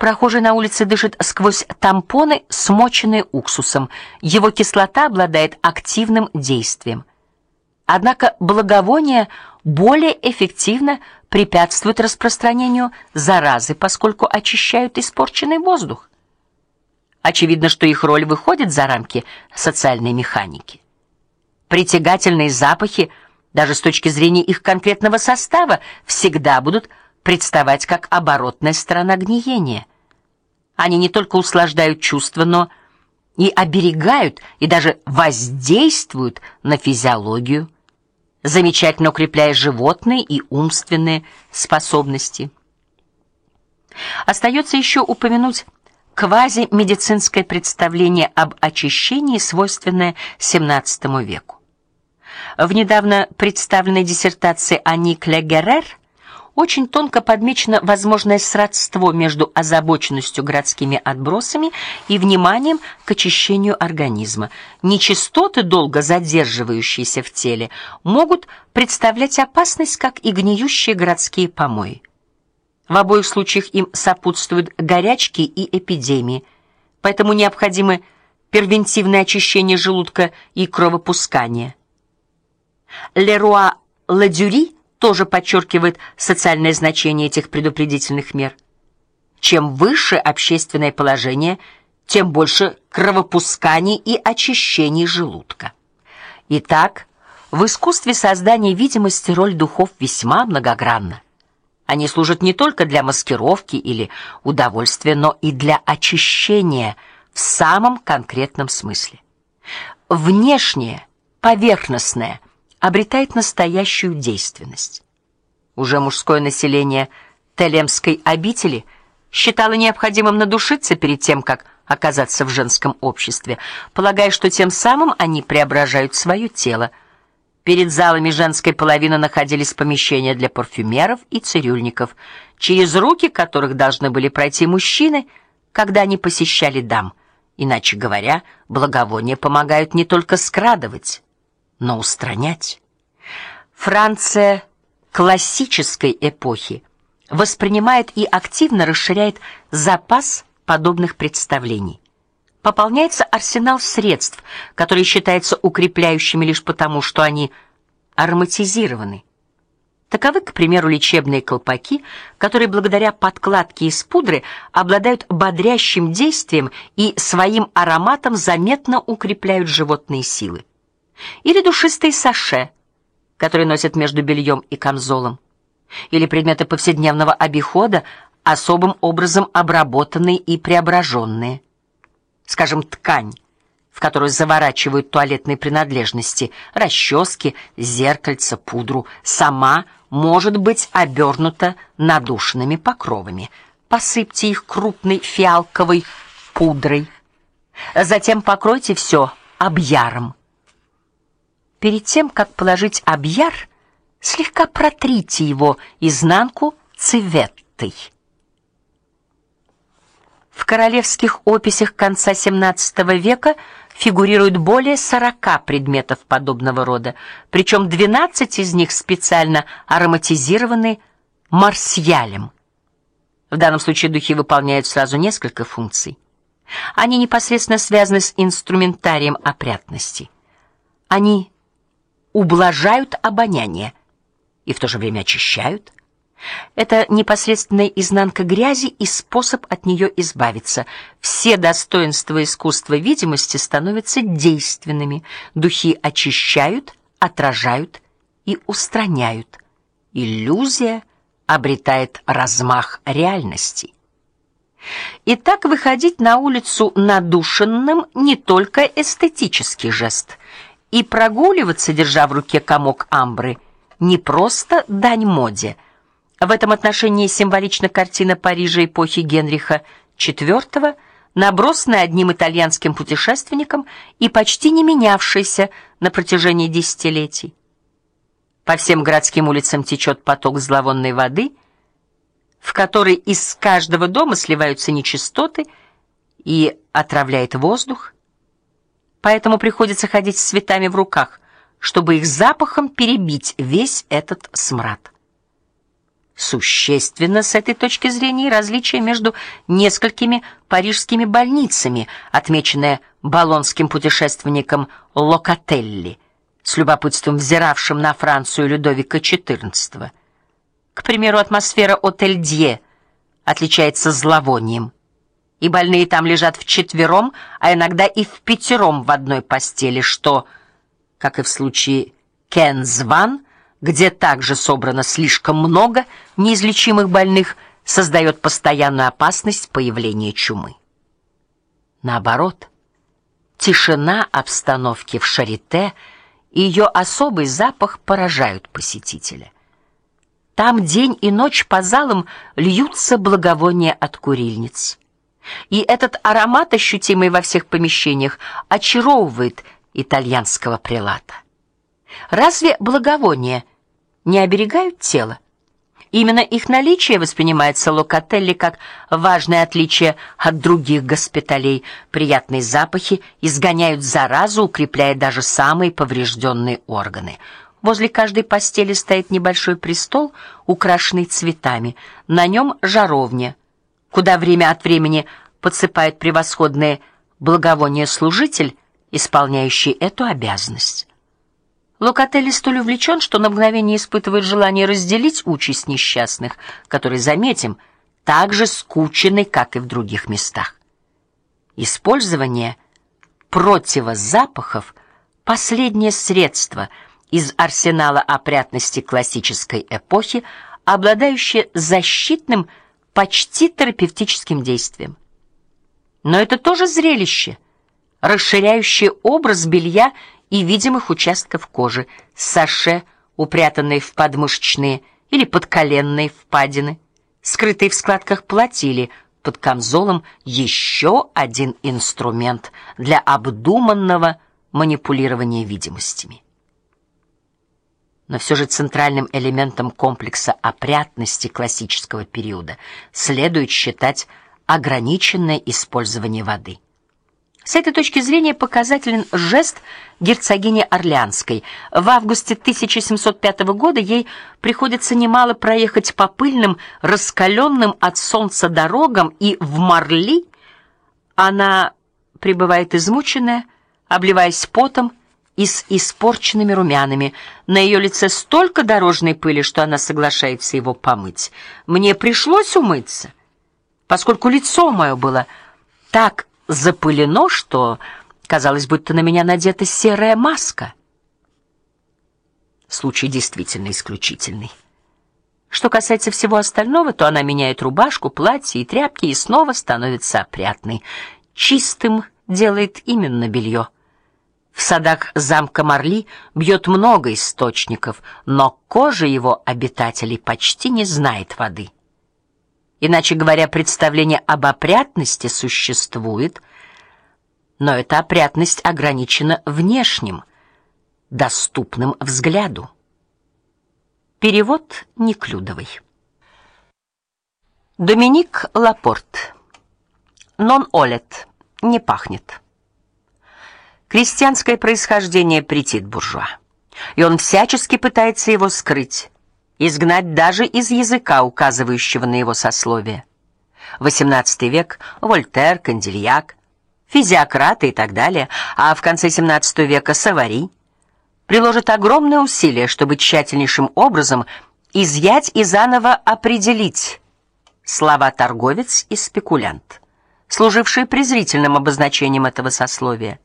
Прохожий на улице дышит сквозь тампоны, смоченные уксусом. Его кислота обладает активным действием. Однако благовония более эффективно препятствуют распространению заразы, поскольку очищают испорченный воздух. Очевидно, что их роль выходит за рамки социальной механики. Притягательные запахи, даже с точки зрения их конкретного состава, всегда будут представать как оборотная сторона гниения. Они не только услаждают чувства, но и оберегают и даже воздействуют на физиологию, замечательно укрепляя животные и умственные способности. Остается еще упомянуть квазимедицинское представление об очищении, свойственное XVII веку. В недавно представленной диссертации Ани Клегерер очень тонко подмечено возможное сродство между озабоченностью городскими отбросами и вниманием к очищению организма. Нечистоты, долго задерживающиеся в теле, могут представлять опасность, как и гниющие городские помои. В обоих случаях им сопутствуют горячки и эпидемии. Поэтому необходимо первентивное очищение желудка и кровопускание. Леруа Ладюри тоже подчеркивает социальное значение этих предупредительных мер. Чем выше общественное положение, тем больше кровопусканий и очищений желудка. Итак, в искусстве создания видимости роль духов весьма многогранна. Они служат не только для маскировки или удовольствия, но и для очищения в самом конкретном смысле. Внешнее, поверхностное обретает настоящую действенность. Уже мужское население Телемской обители считало необходимым надушиться перед тем, как оказаться в женском обществе, полагая, что тем самым они преображают свое тело. Перед залами женской половины находились помещения для парфюмеров и цирюльников, через руки которых должны были пройти мужчины, когда они посещали дам. Иначе говоря, благовония помогают не только скрадывать, но устранять. Франция классической эпохи воспринимает и активно расширяет запас подобных представлений. Пополняется арсенал средств, которые считаются укрепляющими лишь потому, что они ароматизированы. Таковы, к примеру, лечебные колпаки, которые благодаря подкладке из пудры обладают бодрящим действием и своим ароматом заметно укрепляют животные силы или душистые саше, которые носят между бельем и камзолом, или предметы повседневного обихода, особым образом обработанные и преображенные. Скажем, ткань, в которую заворачивают туалетные принадлежности, расчески, зеркальца, пудру, сама может быть обернута надушенными покровами. Посыпьте их крупной фиалковой пудрой. Затем покройте все объяром. Перед тем, как положить объяр, слегка протрите его изнанку цветтой. В королевских описях конца XVII века фигурирует более 40 предметов подобного рода, причем 12 из них специально ароматизированы марсиалем. В данном случае духи выполняют сразу несколько функций. Они непосредственно связаны с инструментарием опрятности. Они ублажают обоняние и в то же время очищают. Это непосредственная изнанка грязи и способ от нее избавиться. Все достоинства искусства видимости становятся действенными. Духи очищают, отражают и устраняют. Иллюзия обретает размах реальности. И так выходить на улицу надушенным не только эстетический жест и прогуливаться, держа в руке комок амбры, не просто дань моде. В этом отношении символична картина Парижа эпохи Генриха IV, набросанная одним итальянским путешественником и почти не менявшаяся на протяжении десятилетий. По всем городским улицам течет поток зловонной воды, в который из каждого дома сливаются нечистоты и отравляет воздух поэтому приходится ходить с цветами в руках, чтобы их запахом перебить весь этот смрад. Существенно с этой точки зрения различие между несколькими парижскими больницами, отмеченное болонским путешественником Локателли, с любопытством взиравшим на Францию Людовика XIV. К примеру, атмосфера отель Дье отличается зловонием, и больные там лежат вчетвером, а иногда и в пятером в одной постели, что, как и в случае Кензван, где также собрано слишком много неизлечимых больных, создает постоянную опасность появления чумы. Наоборот, тишина обстановки в Шарите и ее особый запах поражают посетителя. Там день и ночь по залам льются благовония от курильниц. И этот аромат, ощутимый во всех помещениях, очаровывает итальянского прилата. Разве благовония не оберегают тело? Именно их наличие воспринимается Локателли как важное отличие от других госпиталей. Приятные запахи изгоняют заразу, укрепляя даже самые поврежденные органы. Возле каждой постели стоит небольшой престол, украшенный цветами. На нем жаровня, куда время от времени подсыпает превосходное благовоние служитель, исполняющий эту обязанность. Локотелли столь увлечен, что на мгновение испытывает желание разделить участь несчастных, которые, заметим, так же скучны, как и в других местах. Использование противозапахов последнее средство из арсенала опрятности классической эпохи, обладающее защитным, почти терапевтическим действием. Но это тоже зрелище, расширяющее образ белья и видимых участков кожи, саше, упрятанные в подмышечные или подколенные впадины, скрытые в складках платья или под камзолом еще один инструмент для обдуманного манипулирования видимостями. Но все же центральным элементом комплекса опрятности классического периода следует считать ограниченное использование воды. С этой точки зрения показателен жест герцогини Орлеанской. В августе 1705 года ей приходится немало проехать по пыльным, раскаленным от солнца дорогам, и в Марли она пребывает измученная, обливаясь потом и с испорченными румянами. На ее лице столько дорожной пыли, что она соглашается его помыть. Мне пришлось умыться, поскольку лицо мое было так запылено, что казалось, будто на меня надета серая маска. Случай действительно исключительный. Что касается всего остального, то она меняет рубашку, платье и тряпки и снова становится опрятной. Чистым делает именно белье. В садах замка Марли бьет много источников, но кожа его обитателей почти не знает воды. Иначе говоря, представление об опрятности существует, но эта опрятность ограничена внешним, доступным взгляду. Перевод Неклюдовой. Доминик Лапорт. Нон олет. Не пахнет. Крестьянское происхождение претит буржуа, и он всячески пытается его скрыть изгнать даже из языка, указывающего на его сословие. XVIII век Вольтер, Кандильяк, физиократы и так далее, а в конце XVII века Савари приложат огромные усилия, чтобы тщательнейшим образом изъять и заново определить слова торговец и спекулянт, служившие презрительным обозначением этого сословия.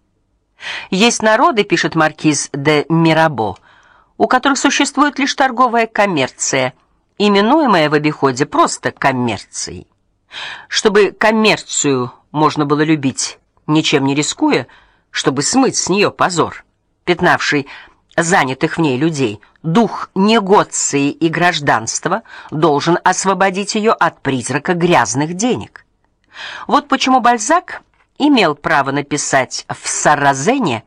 Есть народы, пишет маркиз де Мирабо, у которых существует лишь торговая коммерция, именуемая в обиходе просто коммерцией. Чтобы коммерцию можно было любить, ничем не рискуя, чтобы смыть с нее позор, пятнавший занятых в ней людей, дух негодции и гражданства должен освободить ее от призрака грязных денег. Вот почему Бальзак имел право написать в Саразене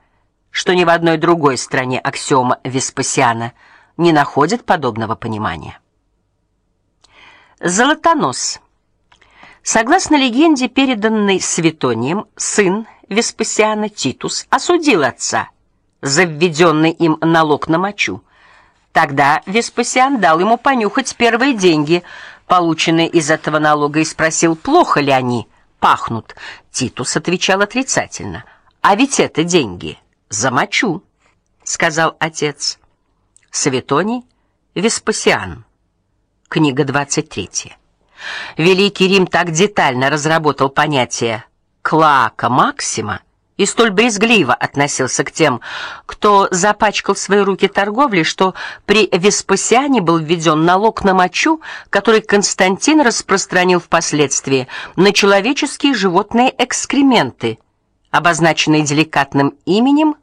что ни в одной другой стране аксиома Веспасиана не находит подобного понимания. Золотонос. Согласно легенде, переданной Светонием, сын Веспасиана Титус осудил отца за введенный им налог на мочу. Тогда Веспасиан дал ему понюхать первые деньги, полученные из этого налога, и спросил, плохо ли они пахнут. Титус отвечал отрицательно. А ведь это деньги за мочу, сказал отец. Светоний Веспасиан. Книга 23. Великий Рим так детально разработал понятие клака максима и столь брезгливо относился к тем, кто запачкал свои руки торговлей, что при Веспасиане был введен налог на мочу, который Константин распространил впоследствии на человеческие и животные экскременты, обозначенные деликатным именем